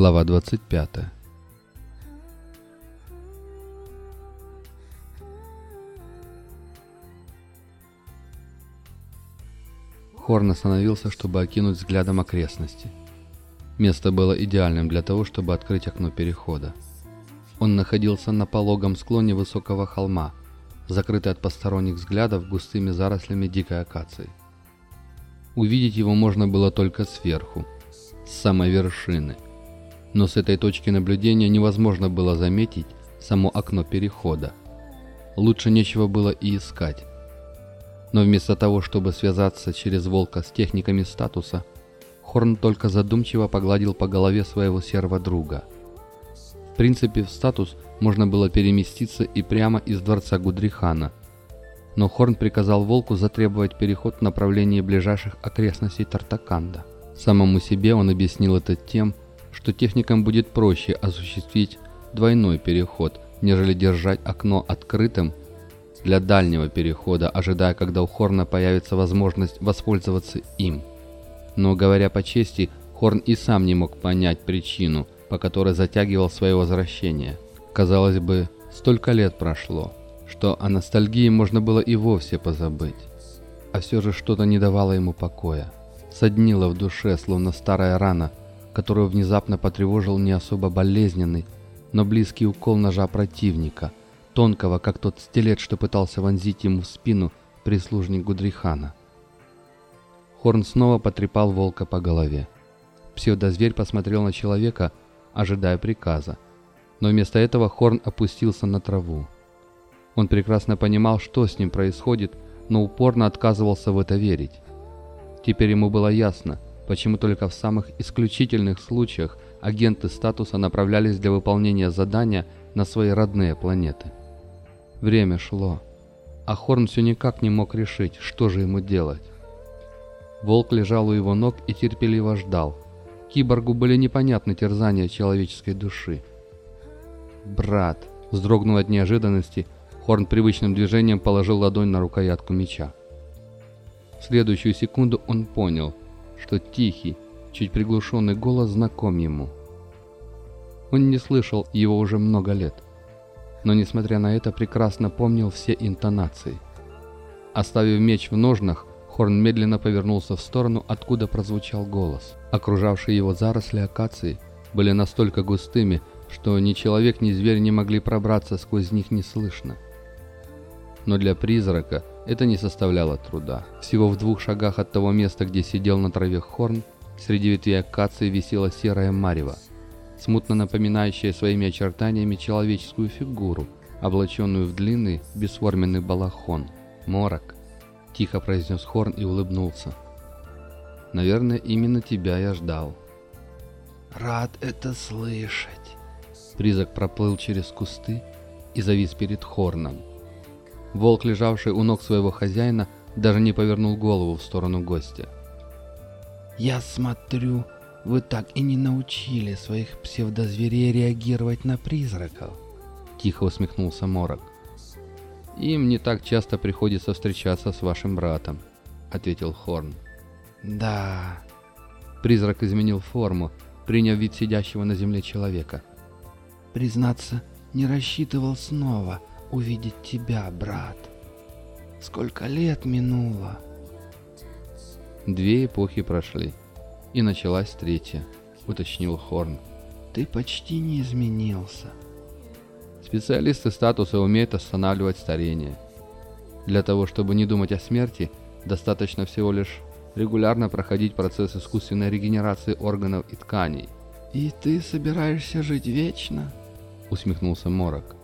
Глава 25 Хорн остановился, чтобы окинуть взглядом окрестности. Место было идеальным для того, чтобы открыть окно перехода. Он находился на пологом склоне высокого холма, закрытый от посторонних взглядов густыми зарослями дикой акации. Увидеть его можно было только сверху, с самой вершины. Но с этой точки наблюдения невозможно было заметить само окно перехода. Лучше нечего было и искать. Но вместо того, чтобы связаться через волка с техниками статуса, Хорн только задумчиво погладил по голове своего серого друга. В принципе, в статус можно было переместиться и прямо из дворца Гудрихана – но Хорн приказал Волку затребовать переход в направлении ближайших окрестностей Тартаканда. Самому себе он объяснил это тем, что техникам будет проще осуществить двойной переход, нежели держать окно открытым для дальнего перехода, ожидая, когда у Хорна появится возможность воспользоваться им. Но, говоря по чести, Хорн и сам не мог понять причину, по которой затягивал свое возвращение. Казалось бы, столько лет прошло что о ностальгии можно было и вовсе позабыть. А все же что-то не давало ему покоя. Соднило в душе, словно старая рана, которую внезапно потревожил не особо болезненный, но близкий укол ножа противника, тонкого, как тот стилет, что пытался вонзить ему в спину прислужник Гудрихана. Хорн снова потрепал волка по голове. Псевдозверь посмотрел на человека, ожидая приказа, но вместо этого Хорн опустился на траву. Он прекрасно понимал, что с ним происходит, но упорно отказывался в это верить. Теперь ему было ясно, почему только в самых исключительных случаях агенты статуса направлялись для выполнения задания на свои родные планеты. Время шло, а Хорн все никак не мог решить, что же ему делать. Волк лежал у его ног и терпеливо ждал. Киборгу были непонятны терзания человеческой души. «Брат!» — вздрогнул от неожиданности — Хорн привычным движением положил ладонь на рукоятку меча. В следующую секунду он понял, что тихий, чуть приглушенный голос знаком ему. Он не слышал его уже много лет, но, несмотря на это, прекрасно помнил все интонации. Оставив меч в ножнах, Хорн медленно повернулся в сторону, откуда прозвучал голос. Окружавшие его заросли акации были настолько густыми, что ни человек, ни зверь не могли пробраться сквозь них неслышно но для призрака это не составляло труда. Всего в двух шагах от того места, где сидел на траве Хорн, среди ветвей акации висела серая марева, смутно напоминающая своими очертаниями человеческую фигуру, облаченную в длинный, бесформенный балахон. «Морок», — тихо произнес Хорн и улыбнулся. «Наверное, именно тебя я ждал». «Рад это слышать». Призрак проплыл через кусты и завис перед Хорном. Волк, лежавший у ног своего хозяина, даже не повернул голову в сторону гостя. «Я смотрю, вы так и не научили своих псевдозверей реагировать на призраков», — тихо усмехнулся Морок. «Им не так часто приходится встречаться с вашим братом», — ответил Хорн. «Да...» Призрак изменил форму, приняв вид сидящего на земле человека. «Признаться, не рассчитывал снова увидеть тебя, брат. Сколько лет минуло. Две эпохи прошли, и началась третья, уточнил Хорн. Ты почти не изменился. Специалисты статуса умеют останавливать старение. Для того, чтобы не думать о смерти, достаточно всего лишь регулярно проходить процесс искусственной регенерации органов и тканей. «И ты собираешься жить вечно?» — усмехнулся Морок.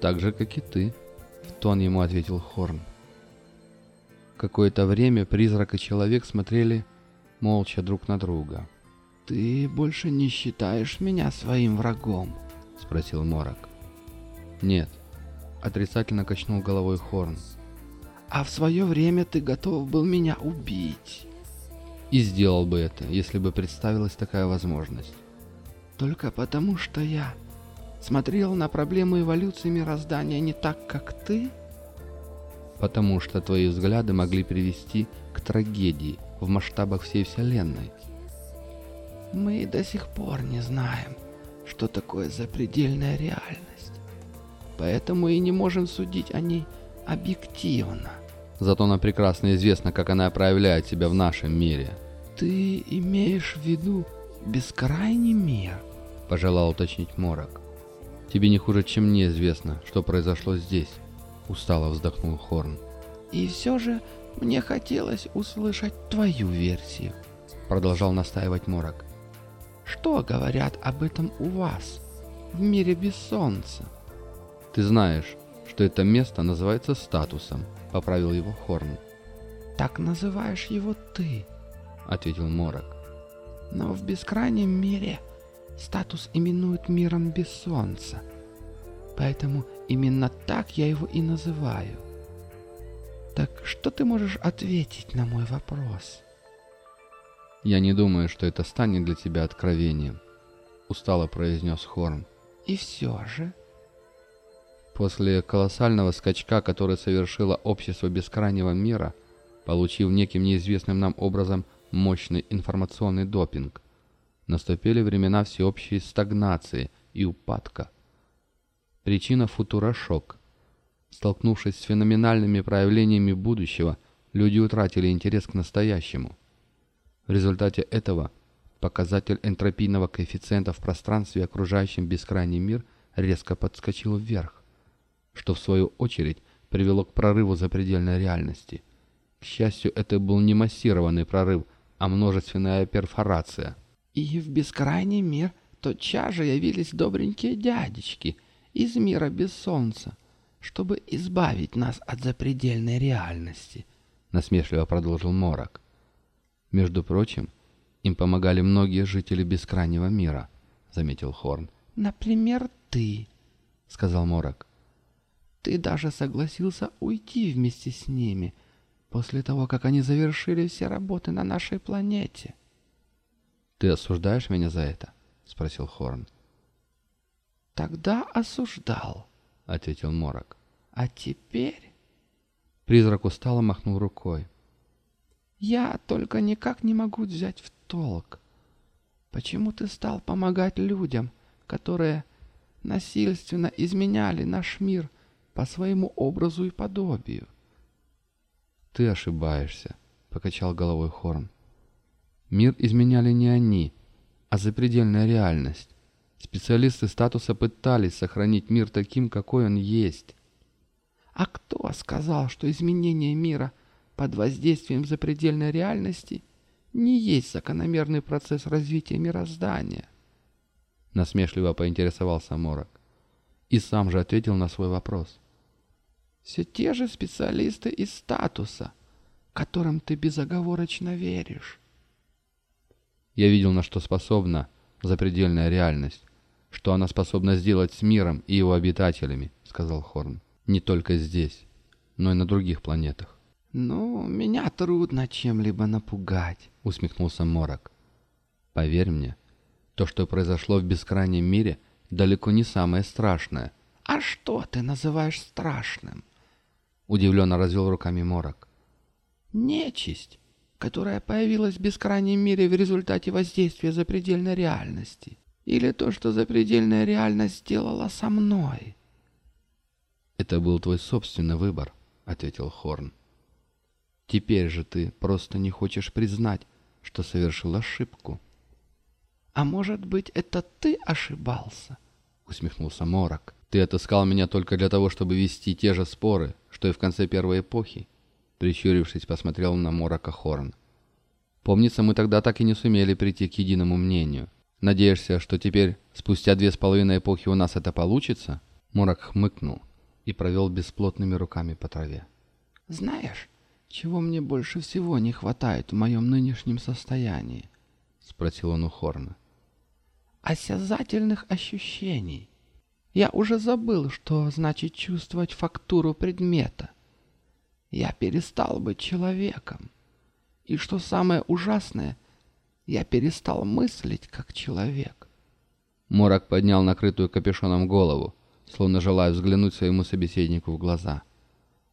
«Так же, как и ты», — в тон ему ответил Хорн. Какое-то время призрак и человек смотрели молча друг на друга. «Ты больше не считаешь меня своим врагом?» — спросил Морок. «Нет», — отрицательно качнул головой Хорн. «А в свое время ты готов был меня убить». «И сделал бы это, если бы представилась такая возможность». «Только потому, что я смотрел на проблему эволюции мироздания не так, как ты? Потому что твои взгляды могли привести к трагедии в масштабах всей Вселенной. Мы до сих пор не знаем, что такое запредельная реальность. Поэтому и не можем судить о ней объективно. Зато нам прекрасно известно, как она проявляет себя в нашем мире. Ты имеешь в виду бескрайний мир? Пожелал уточнить Морок. Тебе не хуже, чем мне известно, что произошло здесь. Устало вздохнул Хорн. И все же мне хотелось услышать твою версию. Продолжал настаивать Морок. Что говорят об этом у вас, в мире без солнца? Ты знаешь, что это место называется статусом, поправил его Хорн. Так называешь его ты, ответил Морок. Но в бескрайнем мире статус именуют миром без солнца. Поэтому именно так я его и называю. Так что ты можешь ответить на мой вопрос? «Я не думаю, что это станет для тебя откровением», — устало произнес Хорн. «И все же...» После колоссального скачка, который совершило общество бескрайнего мира, получив неким неизвестным нам образом мощный информационный допинг, наступили времена всеобщей стагнации и упадка. Причина футурошок. Столкнувшись с феноменальными проявлениями будущего, люди утратили интерес к настоящему – в результате этого показатель энтропийного коэффициента в пространстве, окружающем бескрайний мир, резко подскочил вверх, что в свою очередь привело к прорыву запредельной реальности. К счастью, это был не массированный прорыв, а множественная перфорация. И в бескрайний мир тотчас же явились добренькие дядечки из мира без солнца, чтобы избавить нас от запредельной реальности, насмешливо продолжил Морок. Между прочим, им помогали многие жители бескрайнего мира, заметил Хорн. Например, ты, сказал Морок. Ты даже согласился уйти вместе с ними после того, как они завершили все работы на нашей планете. Ты осуждаешь меня за это? спросил Хорн. Тогда осуждал, ответил Морок. А теперь... Призрак устало махнул рукой. Я только никак не могу взять в толк. Почему ты стал помогать людям, которые насильственно изменяли наш мир по своему образу и подобию? Ты ошибаешься, покачал головой Хорн. Мир изменяли не они, а запредельная реальность. Специалисты статуса пытались сохранить мир таким, какой он есть. А кто сказал, что изменение мира под воздействием запредельной реальности не есть закономерный процесс развития мироздания. Насмешливо поинтересовался Морок. И сам же ответил на свой вопрос. Все те же специалисты из статуса, которым ты безоговорочно веришь. Я видел, на что способна запредельная реальность, что она способна сделать с миром и его обитателями, сказал Хорн. Не только здесь, но и на других планетах. «Ну, меня трудно чем-либо напугать», — усмехнулся Морок. «Поверь мне, то, что произошло в бескрайнем мире, далеко не самое страшное». «А что ты называешь страшным?» — удивленно развел руками Морок. «Нечисть, которая появилась в бескрайнем мире в результате воздействия запредельной реальности. Или то, что запредельная реальность сделала со мной». «Это был твой собственный выбор», — ответил Хорн. Теперь же ты просто не хочешь признать, что совершил ошибку. «А может быть, это ты ошибался?» — усмехнулся Морок. «Ты отыскал меня только для того, чтобы вести те же споры, что и в конце первой эпохи?» Прищурившись, посмотрел на Морока Хорн. «Помнится, мы тогда так и не сумели прийти к единому мнению. Надеешься, что теперь, спустя две с половиной эпохи, у нас это получится?» Морок хмыкнул и провел бесплотными руками по траве. «Знаешь, «Чего мне больше всего не хватает в моем нынешнем состоянии?» — спросил он у Хорна. «Осязательных ощущений. Я уже забыл, что значит чувствовать фактуру предмета. Я перестал быть человеком. И что самое ужасное, я перестал мыслить как человек». Морок поднял накрытую капюшоном голову, словно желая взглянуть своему собеседнику в глаза —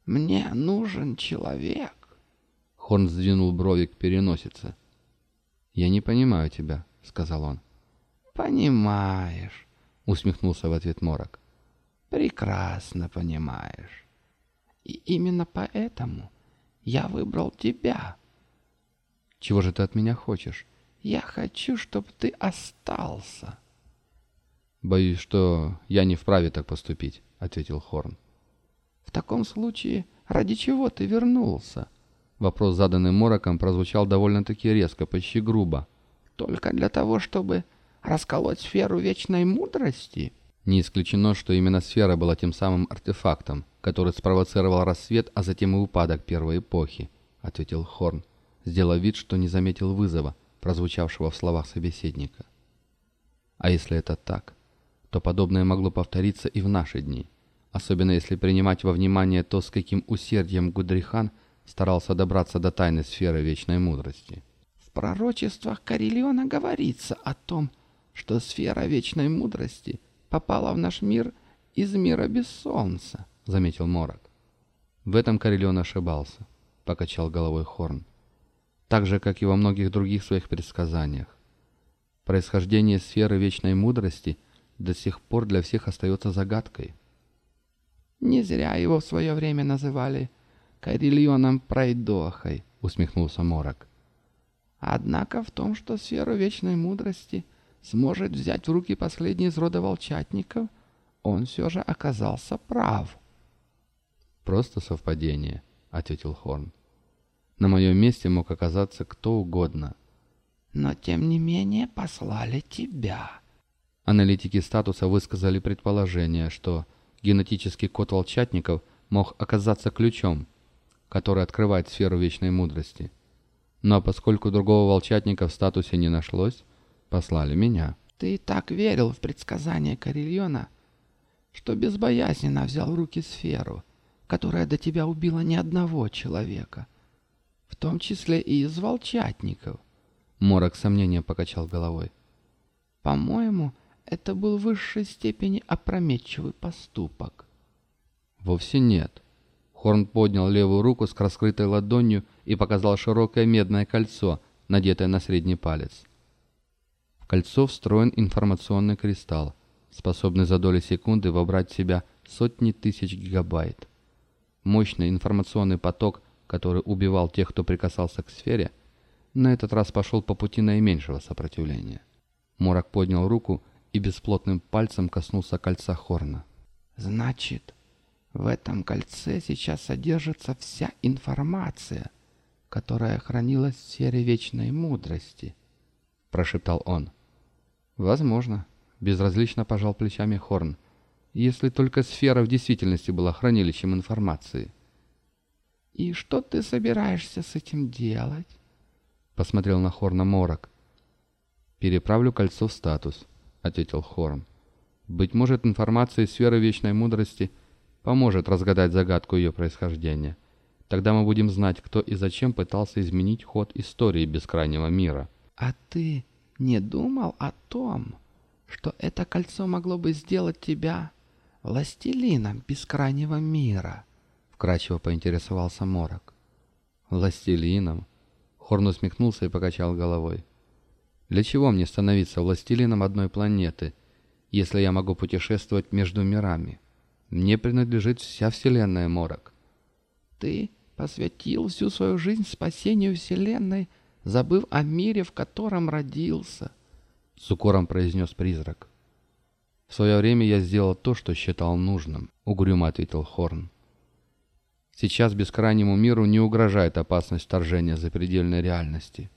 мне нужен человек. Хорн сдвинул брови к переносице. «Я не понимаю тебя», — сказал он. «Понимаешь», — усмехнулся в ответ Морок. «Прекрасно понимаешь. И именно поэтому я выбрал тебя». «Чего же ты от меня хочешь?» «Я хочу, чтобы ты остался». «Боюсь, что я не вправе так поступить», — ответил Хорн. «В таком случае, ради чего ты вернулся?» Вопрос, заданный Мороком, прозвучал довольно-таки резко, почти грубо. «Только для того, чтобы расколоть сферу вечной мудрости?» Не исключено, что именно сфера была тем самым артефактом, который спровоцировал рассвет, а затем и упадок первой эпохи, ответил Хорн, сделав вид, что не заметил вызова, прозвучавшего в словах собеседника. А если это так, то подобное могло повториться и в наши дни, особенно если принимать во внимание то, с каким усердием Гудрихан старался добраться до тайны сферы вечной мудрости. В пророчествах Карелиона говорится о том, что сфера вечной мудрости попала в наш мир из мира без солнца, — заметил Морок. В этом Карелион ошибался, — покачал головой Хорн. Так же, как и во многих других своих предсказаниях. Происхождение сферы вечной мудрости до сих пор для всех остается загадкой. «Не зря его в свое время называли Карельоном Пройдохой», — усмехнулся Морок. «Однако в том, что сферу вечной мудрости — сможет взять в руки последний из рода волчатников, он все же оказался прав. «Просто совпадение», — ответил Хорн. «На моем месте мог оказаться кто угодно». «Но тем не менее послали тебя». Аналитики статуса высказали предположение, что генетический код волчатников мог оказаться ключом, который открывает сферу вечной мудрости. Но поскольку другого волчатника в статусе не нашлось, послали меня. Ты так верил в предсказания Карельона, что безбоязненно взял в руки сферу, которая до тебя убила ни одного человека, в том числе и из волчатников. Морок сомнения покачал головой. По-моему, это был в высшей степени опрометчивый поступок. Вовсе нет. Хорн поднял левую руку с раскрытой ладонью и показал широкое медное кольцо, надетое на средний палец. В кольцо встроен информационный кристалл, способный за доли секунды вобрать в себя сотни тысяч гигабайт. Мощный информационный поток, который убивал тех, кто прикасался к сфере, на этот раз пошел по пути наименьшего сопротивления. Морок поднял руку и бесплотным пальцем коснулся кольца Хорна. «Значит, в этом кольце сейчас содержится вся информация, которая хранилась в сфере вечной мудрости», — прошептал он. Возможно. Безразлично пожал плечами Хорн. Если только сфера в действительности была хранилищем информации. «И что ты собираешься с этим делать?» Посмотрел на Хорна Морок. «Переправлю кольцо в статус», — ответил Хорн. «Быть может, информация из сферы вечной мудрости поможет разгадать загадку ее происхождения. Тогда мы будем знать, кто и зачем пытался изменить ход истории бескрайнего мира». «А ты не думал о том, что это кольцо могло бы сделать тебя властелином бескрайнего мира?» Вкрадчиво поинтересовался Морок. «Властелином?» Хорн усмехнулся и покачал головой. «Для чего мне становиться властелином одной планеты, если я могу путешествовать между мирами? Мне принадлежит вся Вселенная, Морок». «Ты посвятил всю свою жизнь спасению Вселенной забыв о мире, в котором родился», — с укором произнес призрак. «В свое время я сделал то, что считал нужным», — угрюмо ответил Хорн. «Сейчас бескрайнему миру не угрожает опасность вторжения запредельной реальности».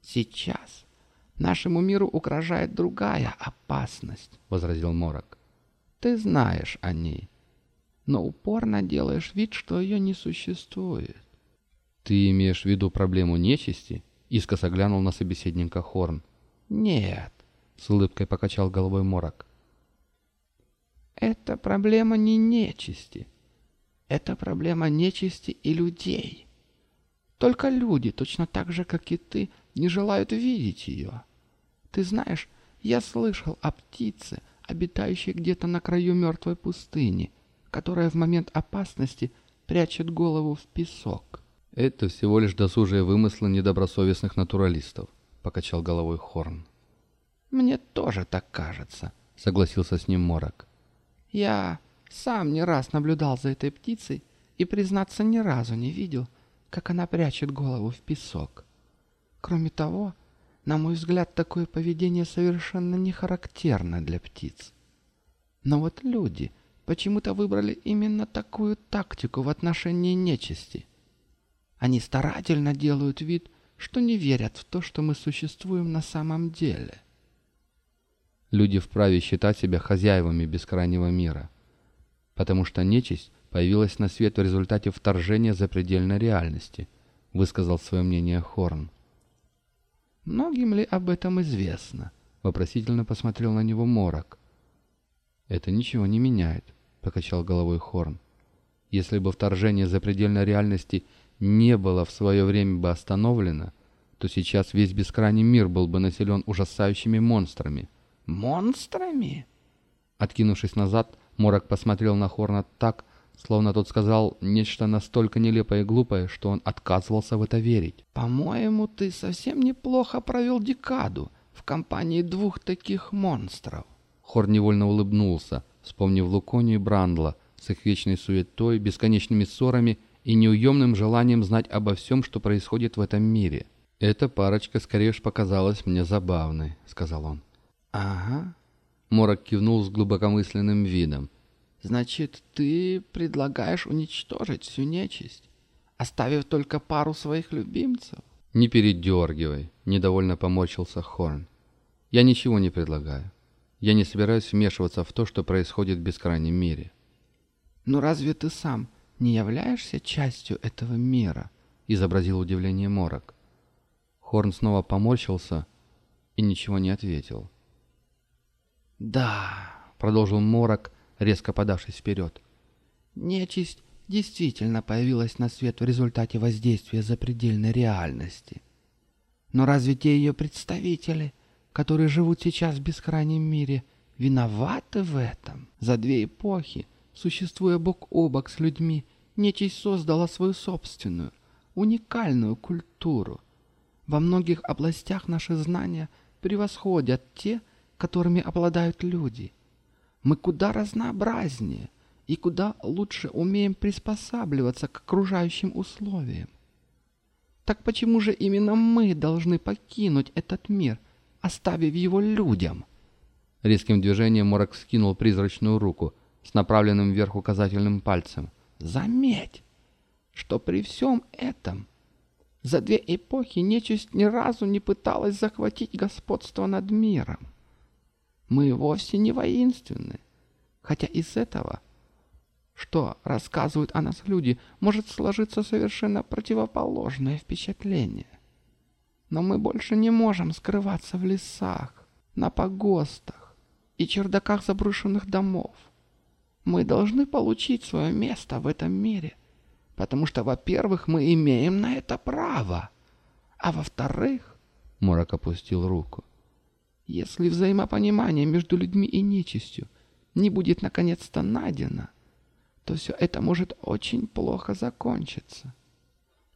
«Сейчас нашему миру угрожает другая опасность», — возразил Морок. «Ты знаешь о ней, но упорно делаешь вид, что ее не существует». «Ты имеешь в виду проблему нечисти?» Искоса глянул на собеседника Хорн. «Нет», — с улыбкой покачал головой Морок. «Это проблема не нечисти. Это проблема нечисти и людей. Только люди, точно так же, как и ты, не желают видеть ее. Ты знаешь, я слышал о птице, обитающей где-то на краю мертвой пустыни, которая в момент опасности прячет голову в песок. «Это всего лишь досужие вымыслы недобросовестных натуралистов», — покачал головой Хорн. «Мне тоже так кажется», — согласился с ним Морок. «Я сам не раз наблюдал за этой птицей и, признаться, ни разу не видел, как она прячет голову в песок. Кроме того, на мой взгляд, такое поведение совершенно не характерно для птиц. Но вот люди почему-то выбрали именно такую тактику в отношении нечисти. Они старательно делают вид, что не верят в то, что мы существуем на самом деле. Люди вправе считать себя хозяевами бескрайнего мира, потому что нечисть появилась на свет в результате вторжения запредельной реальности, высказал свое мнение Хорн. «Многим ли об этом известно?» — вопросительно посмотрел на него Морок. «Это ничего не меняет», — покачал головой Хорн. «Если бы вторжение запредельной реальности не было в свое время бы остановлено, то сейчас весь бескрайний мир был бы населен ужасающими монстрами». «Монстрами?» Откинувшись назад, Морок посмотрел на Хорна так, словно тот сказал нечто настолько нелепое и глупое, что он отказывался в это верить. «По-моему, ты совсем неплохо провел декаду в компании двух таких монстров». Хор невольно улыбнулся, вспомнив Луконию и Брандла с их вечной суетой, бесконечными ссорами и неуемным желанием знать обо всем, что происходит в этом мире. «Эта парочка скорее уж показалась мне забавной», — сказал он. «Ага». Морок кивнул с глубокомысленным видом. Значит, ты предлагаешь уничтожить всю нечисть, оставив только пару своих любимцев? Не передергивай, недовольно поморщился Хорн. Я ничего не предлагаю. Я не собираюсь вмешиваться в то, что происходит в бескрайнем мире. Но разве ты сам не являешься частью этого мира? Изобразил удивление Морок. Хорн снова поморщился и ничего не ответил. «Да», — продолжил Морок, резко подавшись вперед. Нечисть действительно появилась на свет в результате воздействия запредельной реальности. Но разве те ее представители, которые живут сейчас в бескрайнем мире, виноваты в этом? За две эпохи, существуя бок о бок с людьми, нечисть создала свою собственную, уникальную культуру. Во многих областях наши знания превосходят те, которыми обладают люди – мы куда разнообразнее и куда лучше умеем приспосабливаться к окружающим условиям. Так почему же именно мы должны покинуть этот мир, оставив его людям? Резким движением Морок скинул призрачную руку с направленным вверх указательным пальцем. Заметь, что при всем этом за две эпохи нечисть ни разу не пыталась захватить господство над миром. Мы вовсе не воинственны. Хотя из этого, что рассказывают о нас люди, может сложиться совершенно противоположное впечатление. Но мы больше не можем скрываться в лесах, на погостах и чердаках заброшенных домов. Мы должны получить свое место в этом мире, потому что, во-первых, мы имеем на это право, а во-вторых... Морок опустил руку. Если взаимопонимание между людьми и нечистью не будет наконец-то найдено, то все это может очень плохо закончиться.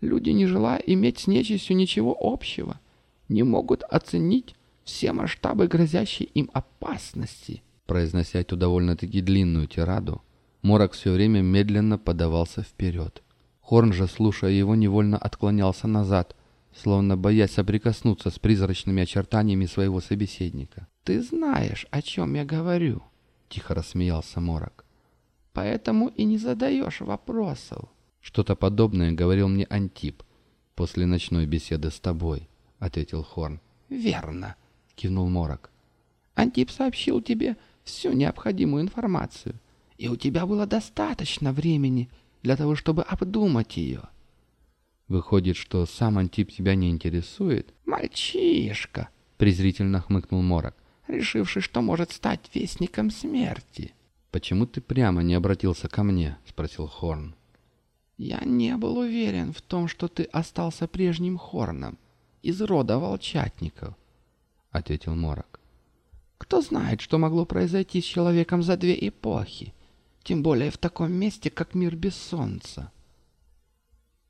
Люди, не желая иметь с нечистью ничего общего, не могут оценить все масштабы грозящей им опасности. Произнося эту довольно-таки длинную тираду, Морок все время медленно подавался вперед. Хорн же, слушая его, невольно отклонялся назад, словно боясь соприкоснуться с призрачными очертаниями своего собеседника. «Ты знаешь, о чем я говорю», — тихо рассмеялся Морок. «Поэтому и не задаешь вопросов». «Что-то подобное говорил мне Антип после ночной беседы с тобой», — ответил Хорн. «Верно», — кивнул Морок. «Антип сообщил тебе всю необходимую информацию, и у тебя было достаточно времени для того, чтобы обдумать ее». Выходит, что сам Антип тебя не интересует? Мальчишка, презрительно хмыкнул Морок, решивший, что может стать вестником смерти. Почему ты прямо не обратился ко мне? спросил Хорн. Я не был уверен в том, что ты остался прежним Хорном из рода волчатников, ответил Морок. Кто знает, что могло произойти с человеком за две эпохи, тем более в таком месте, как мир без солнца.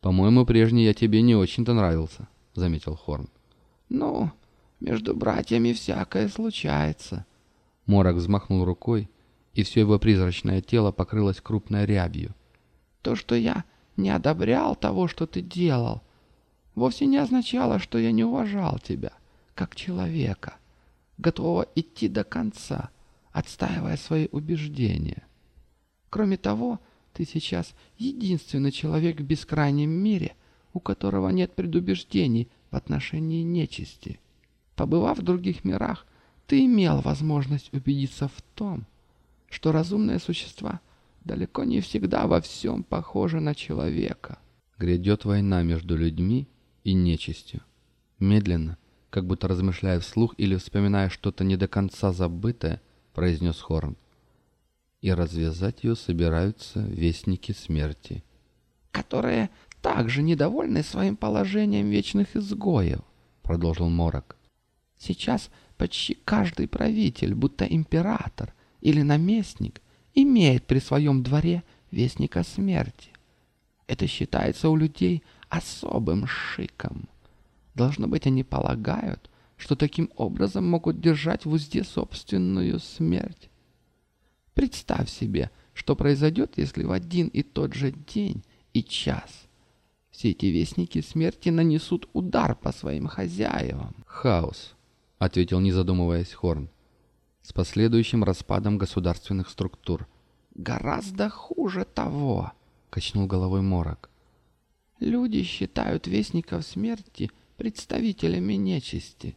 «По-моему, прежний я тебе не очень-то нравился», — заметил Хорн. «Ну, Между братьями всякое случается. Морок взмахнул рукой, и все его призрачное тело покрылось крупной рябью. То, что я не одобрял того, что ты делал, вовсе не означало, что я не уважал тебя, как человека, готового идти до конца, отстаивая свои убеждения. Кроме того, ты сейчас единственный человек в бескрайнем мире, у которого нет предубеждений в отношении нечисти. Побывав в других мирах, ты имел возможность убедиться в том, что разумные существа далеко не всегда во всем похожи на человека. Грядет война между людьми и нечистью. Медленно, как будто размышляя вслух или вспоминая что-то не до конца забытое, произнес Хорн. И развязать ее собираются вестники смерти. «Которые также недовольны своим положением вечных изгоев», — продолжил Морок. «Сейчас почти каждый правитель, будто император или наместник, имеет при своем дворе вестника смерти. Это считается у людей особым шиком. Должно быть, они полагают, что таким образом могут держать в узде собственную смерть. Представь себе, что произойдет, если в один и тот же день и час все эти вестники смерти нанесут удар по своим хозяевам. Хаос, — ответил, не задумываясь Хорн, — с последующим распадом государственных структур. «Гораздо хуже того», — качнул головой Морок. «Люди считают вестников смерти представителями нечисти,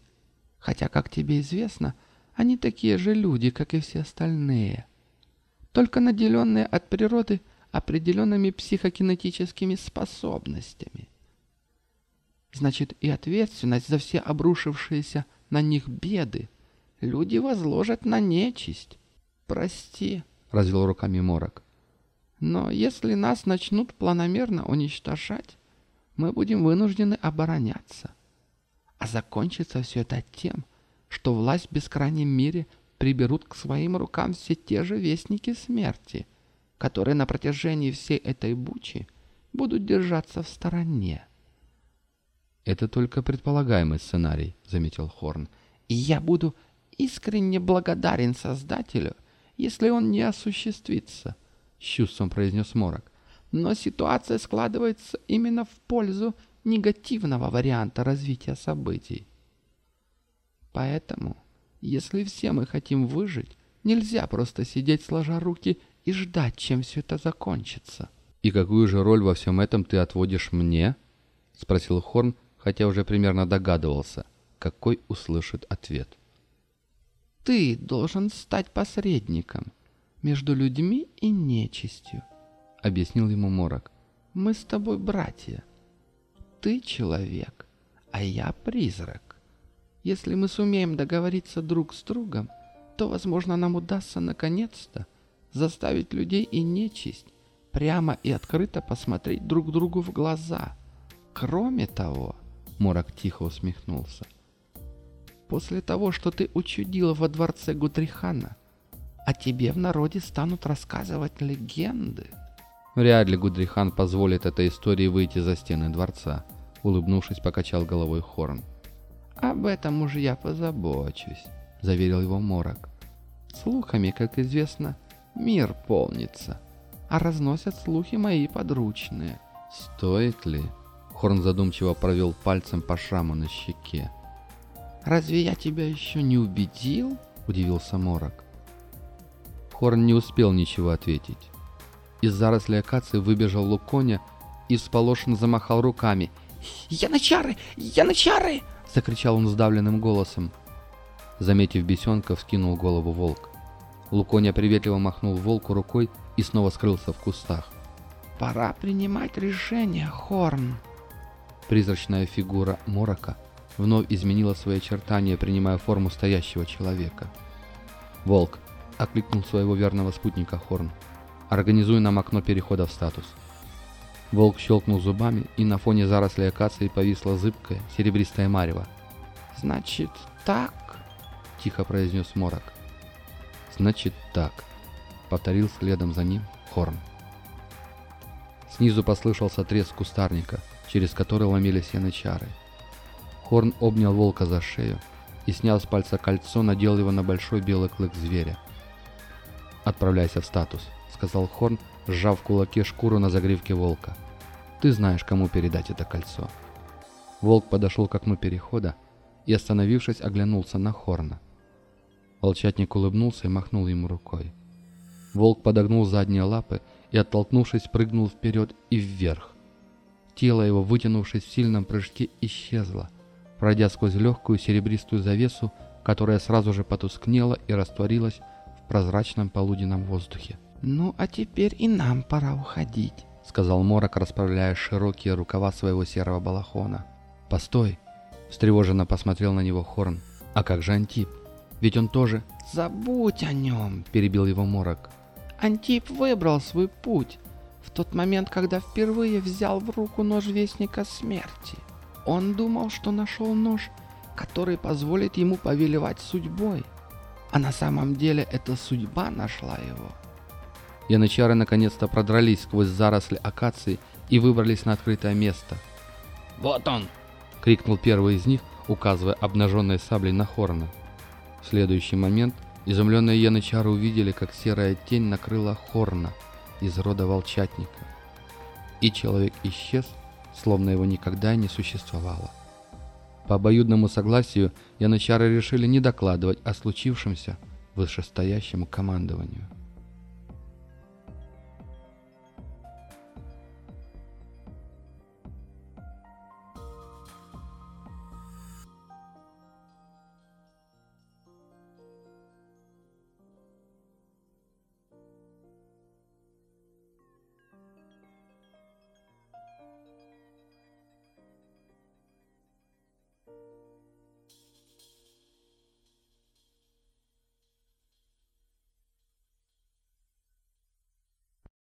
хотя, как тебе известно, они такие же люди, как и все остальные, только наделенные от природы определенными психокинетическими способностями. Значит, и ответственность за все обрушившиеся на них беды люди возложат на нечисть. Прости, — развел руками Морок. Но если нас начнут планомерно уничтожать, мы будем вынуждены обороняться. А закончится все это тем, что власть в бескрайнем мире приберут к своим рукам все те же вестники смерти, которые на протяжении всей этой бучи будут держаться в стороне. «Это только предполагаемый сценарий», — заметил Хорн. «И я буду искренне благодарен Создателю, если он не осуществится», — с чувством произнес Морок. «Но ситуация складывается именно в пользу негативного варианта развития событий. Поэтому, если все мы хотим выжить, нельзя просто сидеть сложа руки и ждать, чем все это закончится». «И какую же роль во всем этом ты отводишь мне?» — спросил Хорн, хотя уже примерно догадывался, какой услышит ответ. «Ты должен стать посредником между людьми и нечистью», — объяснил ему Морок. «Мы с тобой братья. Ты человек, а я призрак. Если мы сумеем договориться друг с другом, то, возможно, нам удастся наконец-то заставить людей и нечисть прямо и открыто посмотреть друг другу в глаза. Кроме того, Морок тихо усмехнулся. После того, что ты учудила во дворце Гудрихана, о тебе в народе станут рассказывать легенды. Вряд ли Гудрихан позволит этой истории выйти за стены дворца, улыбнувшись, покачал головой Хорн. Об этом уже я позабочусь, заверил его Морок. Слухами, как известно, мир полнится, а разносят слухи мои подручные. Стоит ли? Хорн задумчиво провел пальцем по шраму на щеке. «Разве я тебя еще не убедил?» – удивился Морок. Хорн не успел ничего ответить. Из зарослей акации выбежал Луконя и всполошенно замахал руками. «Янычары! Янычары!» – закричал он сдавленным голосом. Заметив бесенка, вскинул голову волк. Луконя приветливо махнул волку рукой и снова скрылся в кустах. «Пора принимать решение, Хорн!» Призрачная фигура Морока вновь изменила свои очертания, принимая форму стоящего человека. «Волк!» — окликнул своего верного спутника Хорн. «Организуй нам окно перехода в статус». Волк щелкнул зубами, и на фоне зарослей акации повисла зыбкая, серебристая марево. «Значит, так?» — тихо произнес Морок. «Значит, так», — повторил следом за ним Хорн. Снизу послышался треск кустарника — через который ломились янычары. Хорн обнял волка за шею и снял с пальца кольцо, надел его на большой белый клык зверя. «Отправляйся в статус», — сказал Хорн, сжав в кулаке шкуру на загривке волка. «Ты знаешь, кому передать это кольцо». Волк подошел к окну перехода и, остановившись, оглянулся на Хорна. Волчатник улыбнулся и махнул ему рукой. Волк подогнул задние лапы и, оттолкнувшись, прыгнул вперед и вверх. Тело его, вытянувшись в сильном прыжке, исчезло, пройдя сквозь легкую серебристую завесу, которая сразу же потускнела и растворилась в прозрачном полуденном воздухе. «Ну, а теперь и нам пора уходить», — сказал Морок, расправляя широкие рукава своего серого балахона. «Постой!» — встревоженно посмотрел на него Хорн. «А как же Антип? Ведь он тоже...» «Забудь о нем!» — перебил его Морок. «Антип выбрал свой путь в тот момент, когда впервые взял в руку нож Вестника Смерти. Он думал, что нашел нож, который позволит ему повелевать судьбой. А на самом деле эта судьба нашла его. Янычары наконец-то продрались сквозь заросли акации и выбрались на открытое место. «Вот он!» — крикнул первый из них, указывая обнаженной саблей на Хорна. В следующий момент изумленные янычары увидели, как серая тень накрыла Хорна из рода волчатника. И человек исчез, словно его никогда не существовало. По обоюдному согласию янычары решили не докладывать о случившемся вышестоящему командованию.